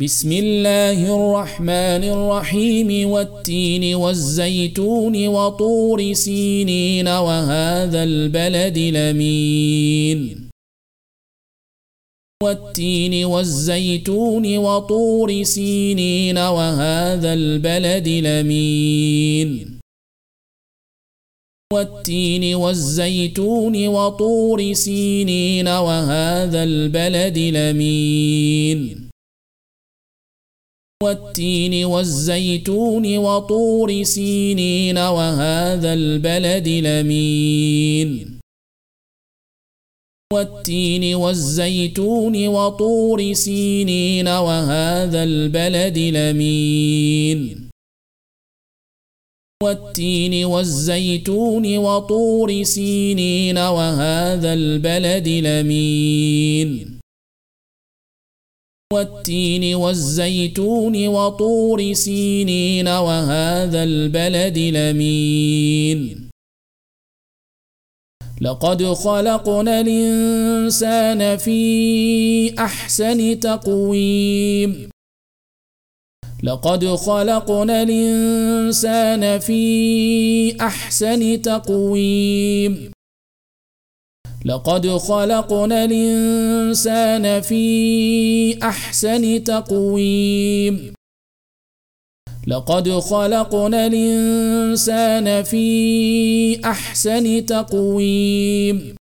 بسم الله الرحمن الرحيم والتين والزيتون وطور سينين وهذا البلد لمين والتين والزيتون وطور سينين وهذا البلد لمين والتين والزيتون وطور سينين وهذا البلد لمين والتين والزيتون وطور سينين وهذا البلد لمين. والتين والزيتون وطور سينين وهذا البلد لمين. والتين والزيتون وطور سينين وهذا البلد لمين. والتين والزيتون وطور سينين وهذا البلد لمين. لقد خلقنا الإنسان في أحسن تقويم. لقد خلقنا الإنسان في أحسن تقويم. لقد خلقنا الإنسان في أحسن تقويم. لقد خلقنا الإنسان في أحسن تقويم.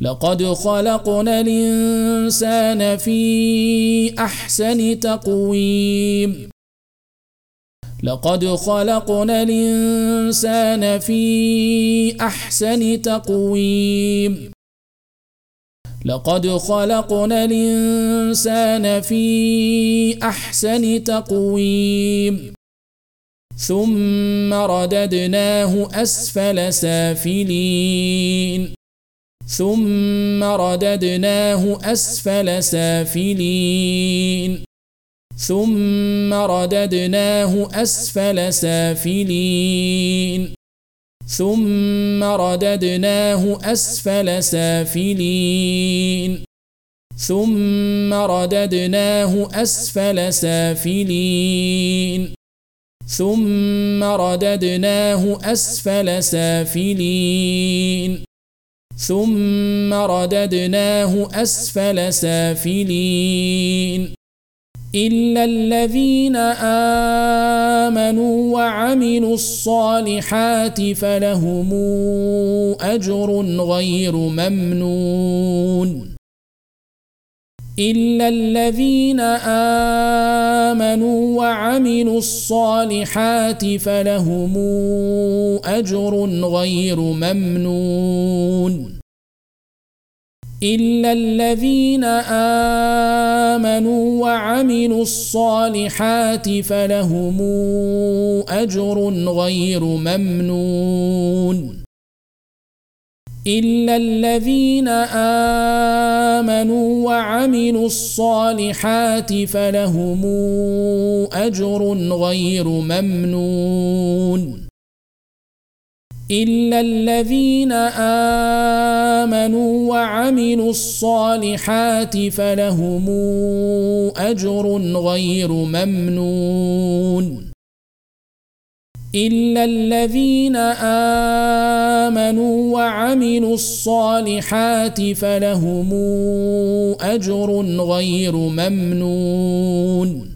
لقد خلقنا الإنسان في أحسن تقويم. لقد خلقنا الإنسان في أحسن تقويم. لقد خلقنا الإنسان في أحسن تقويم. ثم رددناه أسفل سافلين. ثم رددناه أسفل سافلين. ثم رددناه أسفل سافلين. ثم رددناه أسفل سافلين. ثم رددناه أسفل سافلين. ثم رددناه أسفل سافلين. ثم رددناه أسفل سافلين. إلا الذين آمنوا وعملوا الصالحات فلهم أجر غير ممنون. إلا الذين آمنوا وعملوا الصالحات فلهم أجر غير ممنون. إلا الذين آمنوا وعملوا الصالحات فلهم أجر غير ممنون. إلا الذين آمنوا وعملوا الصالحات فلهم أجر غير ممنون. إلا الذين آمنوا وعملوا الصالحات فلهم أجر غير ممنون. إلا الذين آمنوا وعملوا الصالحات فلهم أجر غير ممنون.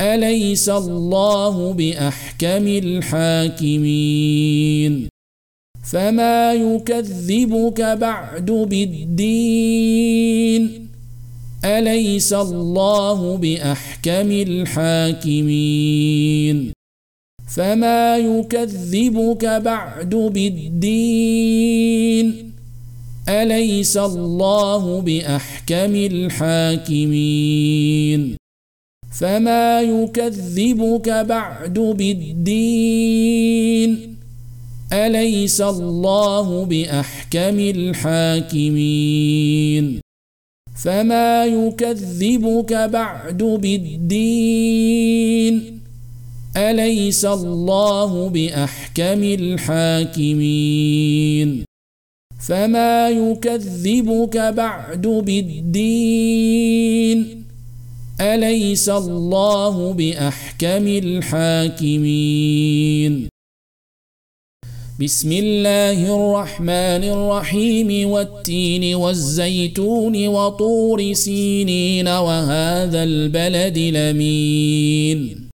أليس الله بأحكم الحاكمين؟ فما يكذبك بعد بالدين؟ أليس الله بأحكم الحاكمين؟ فما يكذبك بعد بالدين؟ أليس الله بأحكم الحاكمين؟ فما يكذبك بعد بالدين. أليس الله بأحكم الحاكمين؟ فما يكذبك بعد بالدين. أليس الله بأحكم الحاكمين؟ فما يكذبك بعد بالدين. أليس الله بأحكم الحاكمين؟ بسم الله الرحمن الرحيم والتين والزيتون وطور سينين وهذا البلد لمين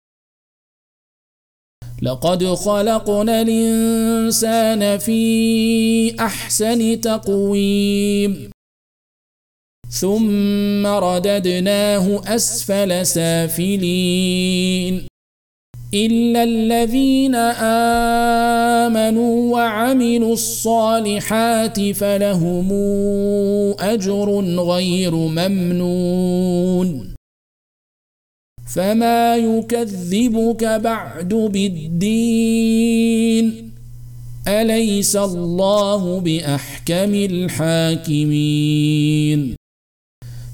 لقد خلقنا الإنسان في أحسن تقويم. ثم رددناه أسفل سافلين. إلا الذين آمنوا وعملوا الصالحات فلهم أجر غير ممنون. فما يكذبك بعد بالدين. أليس الله بأحكم الحاكمين؟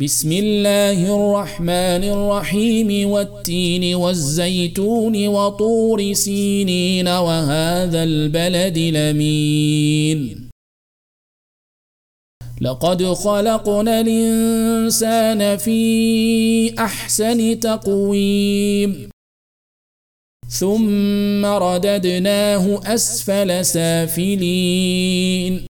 بسم الله الرحمن الرحيم والتين والزيتون وطور سينين وهذا البلد لمين لقد خلقنا الإنسان في أحسن تقويم. ثم رددناه أسفل سافلين.